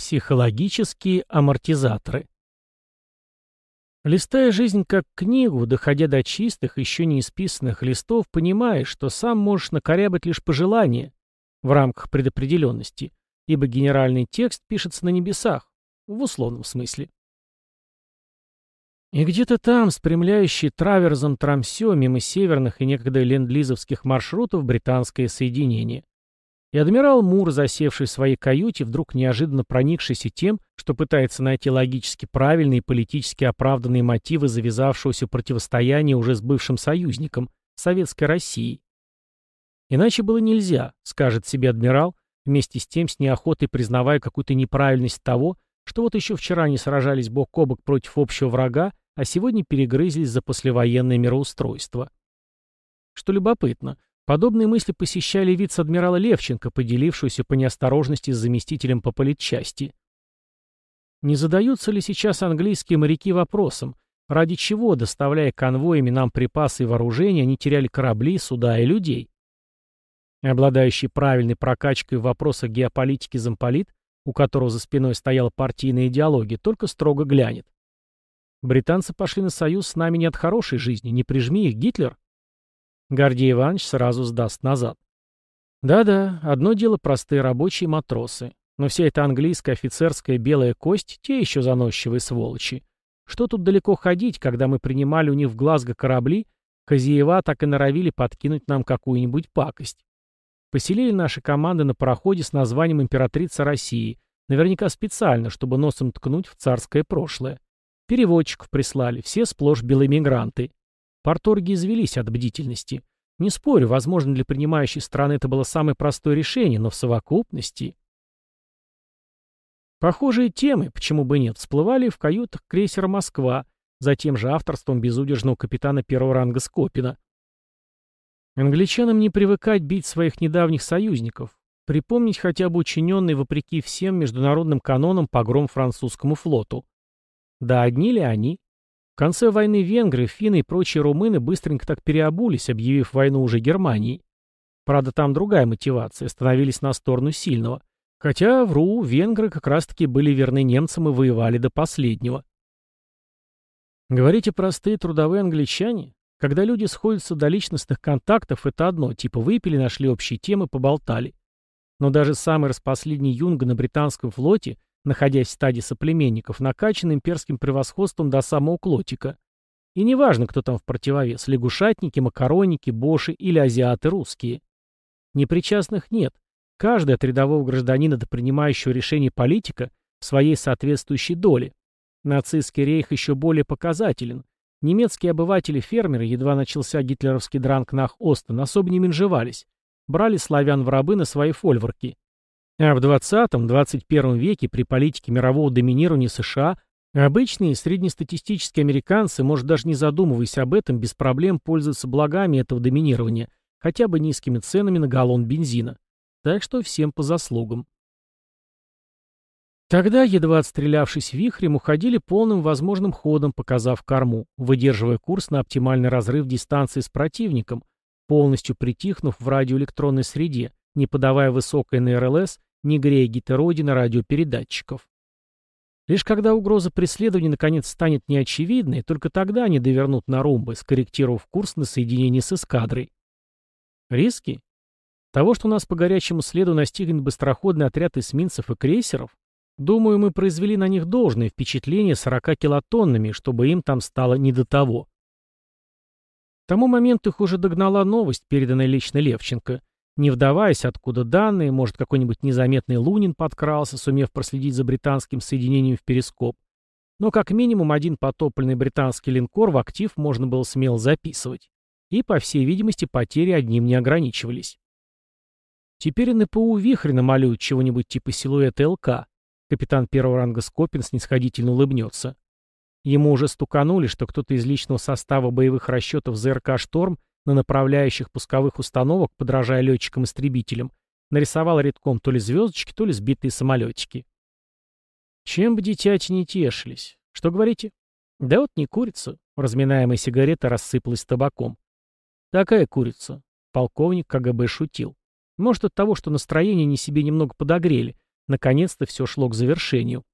Психологические амортизаторы. Листая жизнь как книгу, доходя до чистых, еще не исписанных листов, понимаешь, что сам можешь накорябать лишь пожелания в рамках предопределенности, ибо генеральный текст пишется на небесах, в условном смысле. И где-то там, спрямляющий траверзом Трамсё мимо северных и некогда ленд-лизовских маршрутов британское соединение. И адмирал Мур, засевший в своей каюте, вдруг неожиданно проникшийся тем, что пытается найти логически правильные и политически оправданные мотивы завязавшегося противостояния уже с бывшим союзником, Советской Россией. Иначе было нельзя, скажет себе адмирал, вместе с тем с неохотой признавая какую-то неправильность того, что вот еще вчера они сражались бок о бок против общего врага, а сегодня перегрызлись за послевоенное мироустройство. Что любопытно, Подобные мысли посещали вице-адмирала Левченко, поделившуюся по неосторожности с заместителем по политчасти. Не задаются ли сейчас английские моряки вопросом, ради чего, доставляя конвоями нам припасы и вооружения, они теряли корабли, суда и людей? Обладающий правильной прокачкой в вопросах геополитики замполит, у которого за спиной стояла партийная идеология, только строго глянет. Британцы пошли на союз с нами не от хорошей жизни, не прижми их, Гитлер. Гордей Иванович сразу сдаст назад. Да-да, одно дело простые рабочие матросы. Но вся эта английская офицерская белая кость — те еще заносчивые сволочи. Что тут далеко ходить, когда мы принимали у них в Глазго корабли, хозяева так и норовили подкинуть нам какую-нибудь пакость. Поселили наши команды на пароходе с названием «Императрица России», наверняка специально, чтобы носом ткнуть в царское прошлое. Переводчиков прислали, все сплошь беломигранты. Порторги извелись от бдительности. Не спорю, возможно, для принимающей страны это было самое простое решение, но в совокупности... Похожие темы, почему бы нет, всплывали в каютах крейсера «Москва», за тем же авторством безудержного капитана первого ранга Скопина. Англичанам не привыкать бить своих недавних союзников, припомнить хотя бы учиненный, вопреки всем международным канонам, погром французскому флоту. Да одни ли они? Конце войны венгры, финны и прочие румыны быстренько так переобулись, объявив войну уже Германии. Правда, там другая мотивация, становились на сторону сильного. Хотя, вру, венгры как раз-таки были верны немцам и воевали до последнего. Говорите простые трудовые англичане? Когда люди сходятся до личностных контактов, это одно, типа выпили, нашли общие темы, поболтали. Но даже самый распоследний юнга на британском флоте находясь в стадии соплеменников, накачан имперским превосходством до самого Клотика. И неважно, кто там в противовес, лягушатники, макаронники, боши или азиаты русские. Непричастных нет. Каждый от рядового гражданина до принимающего решений политика в своей соответствующей доле. Нацистский рейх еще более показателен. Немецкие обыватели-фермеры, едва начался гитлеровский дранг нах Остен, особо не менжевались. Брали славян в рабы на свои фольворки. А в 20-21 веке при политике мирового доминирования США обычные среднестатистические американцы, может даже не задумываясь об этом, без проблем пользуются благами этого доминирования, хотя бы низкими ценами на галлон бензина. Так что всем по заслугам. Тогда, едва отстрелявшись вихрем, уходили полным возможным ходом, показав корму, выдерживая курс на оптимальный разрыв дистанции с противником, полностью притихнув в радиоэлектронной среде, не подавая высокой на РЛС не грея гетеродина радиопередатчиков. Лишь когда угроза преследования наконец станет неочевидной, только тогда они довернут на румбы, скорректировав курс на соединение с эскадрой. Риски? Того, что нас по горячему следу настигнет быстроходный отряд эсминцев и крейсеров? Думаю, мы произвели на них должное впечатление 40 килотоннами, чтобы им там стало не до того. К тому моменту их уже догнала новость, переданная лично Левченко. Не вдаваясь, откуда данные, может, какой-нибудь незаметный Лунин подкрался, сумев проследить за британским соединением в перископ. Но как минимум один потопленный британский линкор в актив можно было смело записывать. И, по всей видимости, потери одним не ограничивались. Теперь НПУ вихрь намалюют чего-нибудь типа силуэта ЛК. Капитан первого ранга Скопин снисходительно улыбнется. Ему уже стуканули, что кто-то из личного состава боевых расчетов ЗРК «Шторм» на направляющих пусковых установок, подражая летчикам-истребителям, нарисовал редком то ли звездочки, то ли сбитые самолетики. Чем бы дитяти не тешились? Что говорите? Да вот не курица. Разминаемая сигарета рассыпалась табаком. Такая курица. Полковник КГБ шутил. Может, от того, что настроение не себе немного подогрели, Наконец-то все шло к завершению.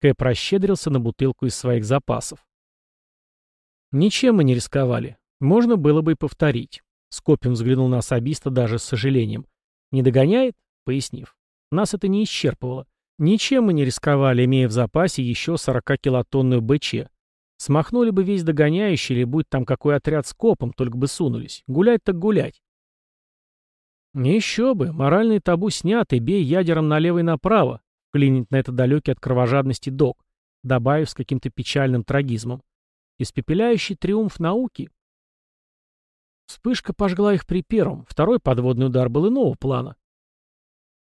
Кэп расщедрился на бутылку из своих запасов. Ничем мы не рисковали. Можно было бы и повторить. Скопин взглянул на особиста даже с сожалением. «Не догоняет?» — пояснив. «Нас это не исчерпывало. Ничем мы не рисковали, имея в запасе еще 40-килотонную БЧ. Смахнули бы весь догоняющий или будь там какой отряд с копом, только бы сунулись. Гулять так гулять». «Еще бы, моральные табу сняты, бей ядером налево и направо», — клинит на это далекий от кровожадности док, добавив с каким-то печальным трагизмом. «Испепеляющий триумф науки Вспышка пожгла их при первом, второй подводный удар был иного плана.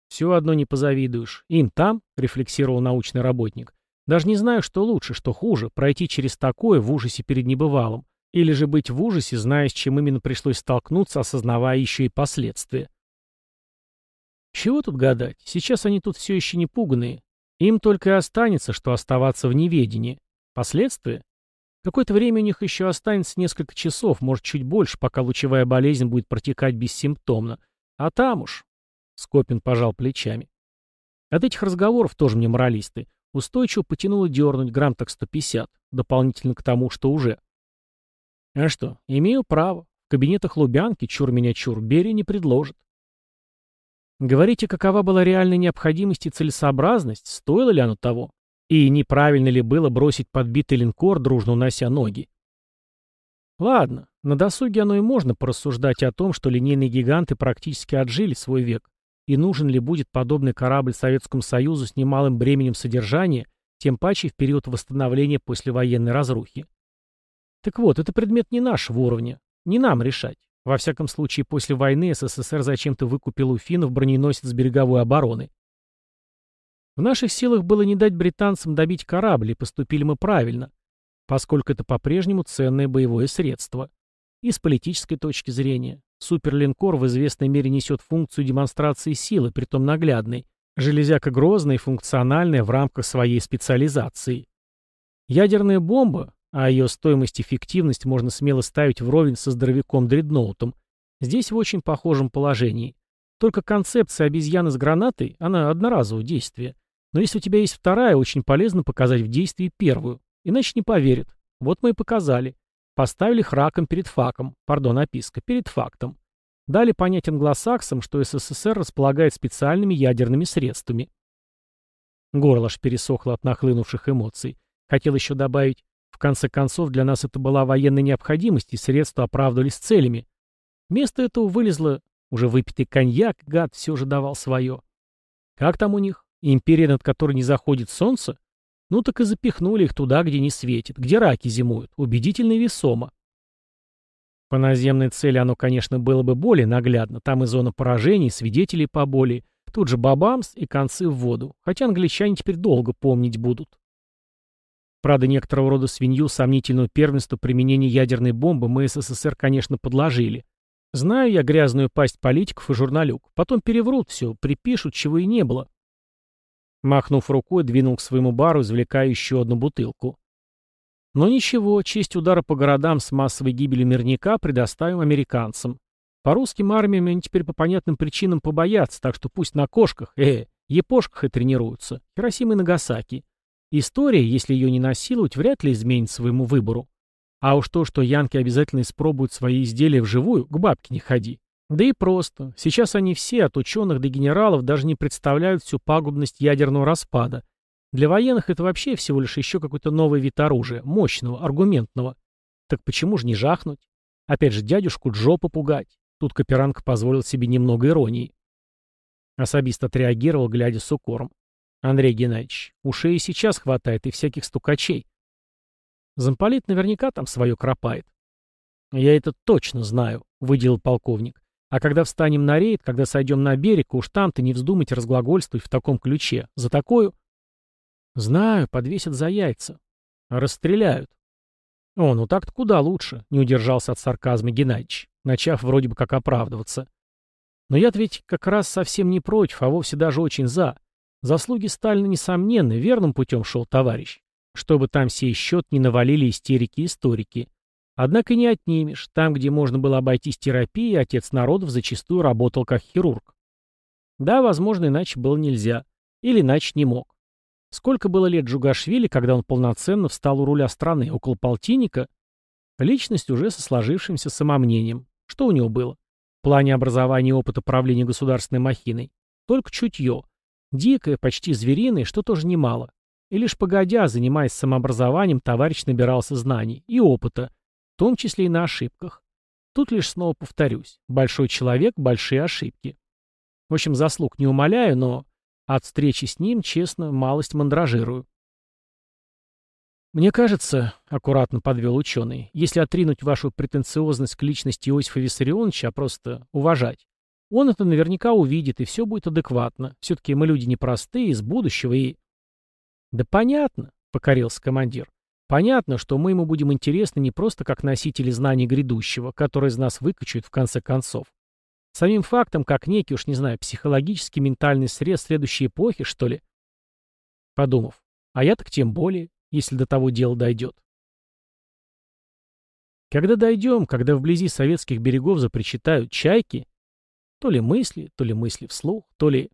«Все одно не позавидуешь. Им там», — рефлексировал научный работник, «даже не знаю, что лучше, что хуже, пройти через такое в ужасе перед небывалым, или же быть в ужасе, зная, с чем именно пришлось столкнуться, осознавая еще и последствия». Чего тут гадать? Сейчас они тут все еще не пуганные. Им только и останется, что оставаться в неведении. Последствия? Какое-то время у них еще останется несколько часов, может, чуть больше, пока лучевая болезнь будет протекать бессимптомно. А там уж... Скопин пожал плечами. От этих разговоров тоже мне моралисты. Устойчиво потянуло дернуть грамм так 150, дополнительно к тому, что уже. А что, имею право. В кабинетах Лубянки, чур меня чур, Берия не предложит. Говорите, какова была реальная необходимость и целесообразность, стоило ли оно того? И неправильно ли было бросить подбитый линкор, дружно унося ноги? Ладно, на досуге оно и можно порассуждать о том, что линейные гиганты практически отжили свой век, и нужен ли будет подобный корабль Советскому Союзу с немалым бременем содержания, тем паче в период восстановления послевоенной разрухи. Так вот, это предмет не нашего уровня, не нам решать. Во всяком случае, после войны СССР зачем-то выкупил у финнов броненосец береговой обороны. В наших силах было не дать британцам добить корабль, и поступили мы правильно, поскольку это по-прежнему ценное боевое средство. И с политической точки зрения. Суперлинкор в известной мере несет функцию демонстрации силы, притом наглядной, железяка грозная и функциональная в рамках своей специализации. Ядерная бомба, а ее стоимость и эффективность можно смело ставить вровень со здоровяком-дредноутом, здесь в очень похожем положении. Только концепция обезьяны с гранатой, она одноразового действия. Но если у тебя есть вторая, очень полезно показать в действии первую. Иначе не поверят. Вот мы и показали. Поставили храком перед факом, пардон, описка, перед фактом. Дали понять англосаксам, что СССР располагает специальными ядерными средствами. Горло аж пересохло от нахлынувших эмоций. Хотел еще добавить, в конце концов, для нас это была военная необходимость, и средства оправдывались целями. Вместо этого вылезло, уже выпитый коньяк, гад все же давал свое. Как там у них? Империя, над которой не заходит солнце? Ну так и запихнули их туда, где не светит, где раки зимуют, убедительно и весомо. По наземной цели оно, конечно, было бы более наглядно, там и зона поражений, свидетелей поболее, тут же бабамс и концы в воду, хотя англичане теперь долго помнить будут. Правда, некоторого рода свинью сомнительного первенства применения ядерной бомбы мы СССР, конечно, подложили. Знаю я грязную пасть политиков и журналюк, потом переврут все, припишут, чего и не было. Махнув рукой, двинул к своему бару, извлекая еще одну бутылку. Но ничего, честь удара по городам с массовой гибелью мирника предоставим американцам. По русским армиям они теперь по понятным причинам побоятся, так что пусть на кошках, э, епошках и тренируются. Хиросима и Нагасаки. История, если ее не насиловать, вряд ли изменит своему выбору. А уж то, что янки обязательно испробуют свои изделия вживую, к бабке не ходи. Да и просто. Сейчас они все, от ученых до генералов, даже не представляют всю пагубность ядерного распада. Для военных это вообще всего лишь еще какой-то новый вид оружия, мощного, аргументного. Так почему же не жахнуть? Опять же, дядюшку Джо попугать. Тут Каперанг позволил себе немного иронии. Особист отреагировал, глядя с укором. Андрей Геннадьевич, ушей и сейчас хватает и всяких стукачей. Замполит наверняка там свое кропает. Я это точно знаю, выделил полковник. А когда встанем на рейд, когда сойдем на берег, уж там-то не вздумайте разглагольствовать в таком ключе. За такую... Знаю, подвесят за яйца. Расстреляют. О, ну так-то куда лучше, не удержался от сарказма Геннадьевич, начав вроде бы как оправдываться. Но я-то ведь как раз совсем не против, а вовсе даже очень за. Заслуги Сталина несомненны, верным путем шел товарищ. Чтобы там сей счет не навалили истерики-историки. Однако не отнимешь. Там, где можно было обойтись терапией, отец народов зачастую работал как хирург. Да, возможно, иначе было нельзя. Или иначе не мог. Сколько было лет Джугашвили, когда он полноценно встал у руля страны? Около полтинника? Личность уже со сложившимся самомнением. Что у него было? В плане образования и опыта правления государственной махиной. Только чутье. Дикое, почти звериное, что тоже немало. И лишь погодя, занимаясь самообразованием, товарищ набирался знаний и опыта, в том числе и на ошибках. Тут лишь снова повторюсь. Большой человек, большие ошибки. В общем, заслуг не умоляю, но от встречи с ним, честно, малость мандражирую. «Мне кажется, — аккуратно подвел ученый, — если отринуть вашу претенциозность к личности Иосифа Виссарионовича, а просто уважать, он это наверняка увидит, и все будет адекватно. Все-таки мы люди непростые, из будущего, и...» «Да понятно», — покорился командир. Понятно, что мы ему будем интересны не просто как носители знаний грядущего, которые из нас выкачают в конце концов. Самим фактом, как некий, уж не знаю, психологический ментальный срез следующей эпохи, что ли? Подумав, а я так тем более, если до того дела дойдет. Когда дойдем, когда вблизи советских берегов запричитают чайки, то ли мысли, то ли мысли вслух, то ли...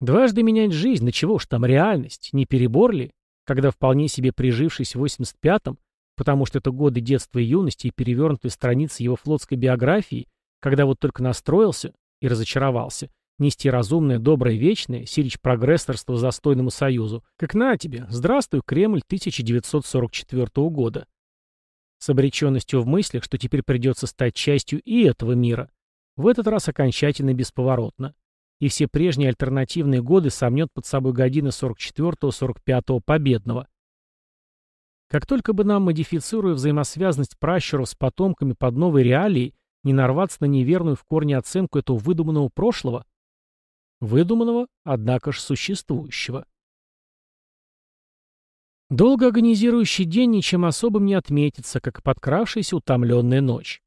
Дважды менять жизнь, на чего уж там реальность, не перебор ли? Когда вполне себе прижившись в 85-м, потому что это годы детства и юности и перевернутые страницы его флотской биографии, когда вот только настроился и разочаровался, нести разумное, доброе, вечное, сирич прогрессорство застойному союзу, как на тебе, здравствуй, Кремль 1944 года. С обреченностью в мыслях, что теперь придется стать частью и этого мира, в этот раз окончательно бесповоротно и все прежние альтернативные годы сомнет под собой годины 44-45 победного. Как только бы нам, модифицируя взаимосвязанность пращуров с потомками под новой реалией, не нарваться на неверную в корне оценку этого выдуманного прошлого, выдуманного, однако же существующего. Долго агонизирующий день ничем особым не отметится, как подкравшаяся утомленная ночь.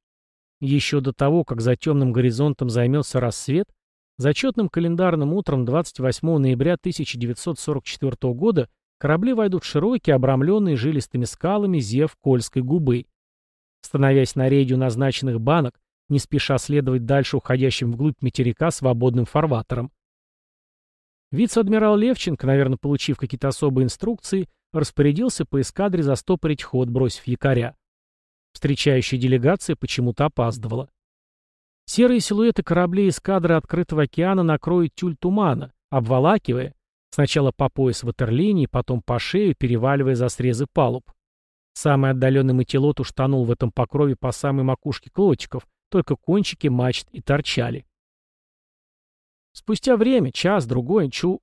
Еще до того, как за темным горизонтом займется рассвет, Зачетным календарным утром 28 ноября 1944 года корабли войдут в широкие, обрамленные жилистыми скалами зев Кольской губы. Становясь на рейде назначенных банок, не спеша следовать дальше уходящим вглубь материка свободным фарватером. Вице-адмирал Левченко, наверное, получив какие-то особые инструкции, распорядился по эскадре застопорить ход, бросив якоря. Встречающая делегация почему-то опаздывала. Серые силуэты кораблей эскадры открытого океана накроют тюль тумана, обволакивая, сначала по пояс ватерлинии, потом по шею, переваливая за срезы палуб. Самый отдаленный мотилот уж тонул в этом покрове по самой макушке клотиков, только кончики мачт и торчали. Спустя время, час-другой, чу...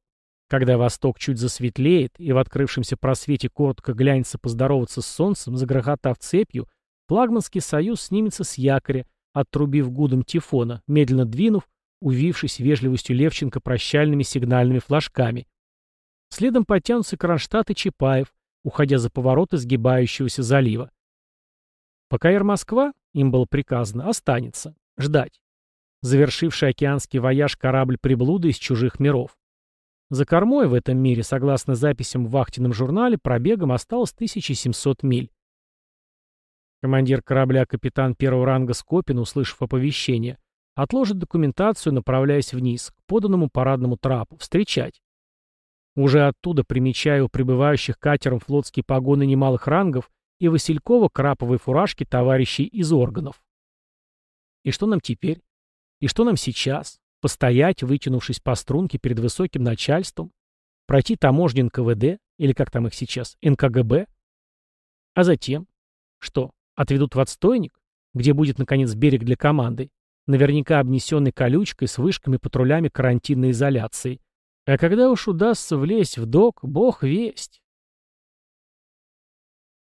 Когда восток чуть засветлеет, и в открывшемся просвете коротко глянется поздороваться с солнцем, загрохотав цепью, флагманский союз снимется с якоря, отрубив гудом тифона, медленно двинув, увившись вежливостью Левченко прощальными сигнальными флажками. Следом подтянутся Кронштадт и Чапаев, уходя за повороты сгибающегося залива. Пока Эр Москва, им было приказано, останется. Ждать. Завершивший океанский вояж корабль приблуда из чужих миров. За кормой в этом мире, согласно записям в вахтенном журнале, пробегом осталось 1700 миль. Командир корабля капитан первого ранга Скопин, услышав оповещение, отложит документацию, направляясь вниз, к поданному парадному трапу, встречать. Уже оттуда примечаю у прибывающих катером флотские погоны немалых рангов и Василькова краповые фуражки товарищей из органов. И что нам теперь? И что нам сейчас? Постоять, вытянувшись по струнке перед высоким начальством? Пройти таможню НКВД, или как там их сейчас, НКГБ? А затем? Что, Отведут в отстойник, где будет, наконец, берег для команды, наверняка обнесенный колючкой с вышками патрулями карантинной изоляции. А когда уж удастся влезть в док, бог весть.